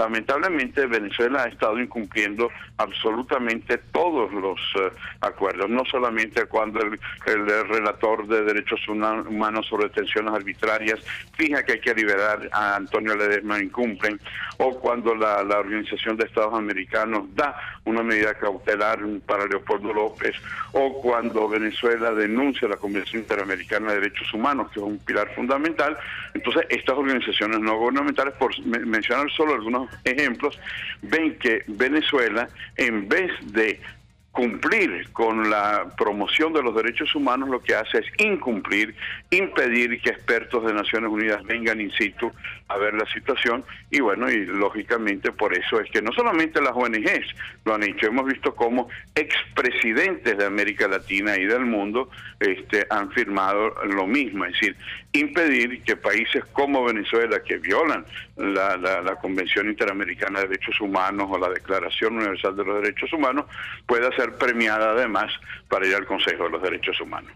lamentablemente Venezuela ha estado incumpliendo absolutamente todos los eh, acuerdos, no solamente cuando el, relator de derechos humanos sobre detenciones arbitrarias fija que hay que liberar a Antonio Ledesma incumplen, o cuando la, la Organización de Estados Americanos da una medida cautelar para Leopoldo López, o cuando Venezuela denuncia la Convención Interamericana de Derechos Humanos, que es un pilar fundamental. Entonces, estas organizaciones no gubernamentales, por mencionar solo algunos ejemplos, ven que Venezuela, en vez de cumplir con la promoción de los derechos humanos lo que hace es incumplir, impedir que expertos de Naciones Unidas vengan in situ a ver la situación. Y bueno, y lógicamente por eso es que no solamente las ONGs lo han hecho, hemos visto cómo expresidentes de América Latina y del mundo este, han firmado lo mismo, es decir, impedir que países como Venezuela, que violan la, la Convención Interamericana de Derechos Humanos o la Declaración Universal de los Derechos Humanos, pueda ser premiada además para ir al Consejo de los Derechos Humanos.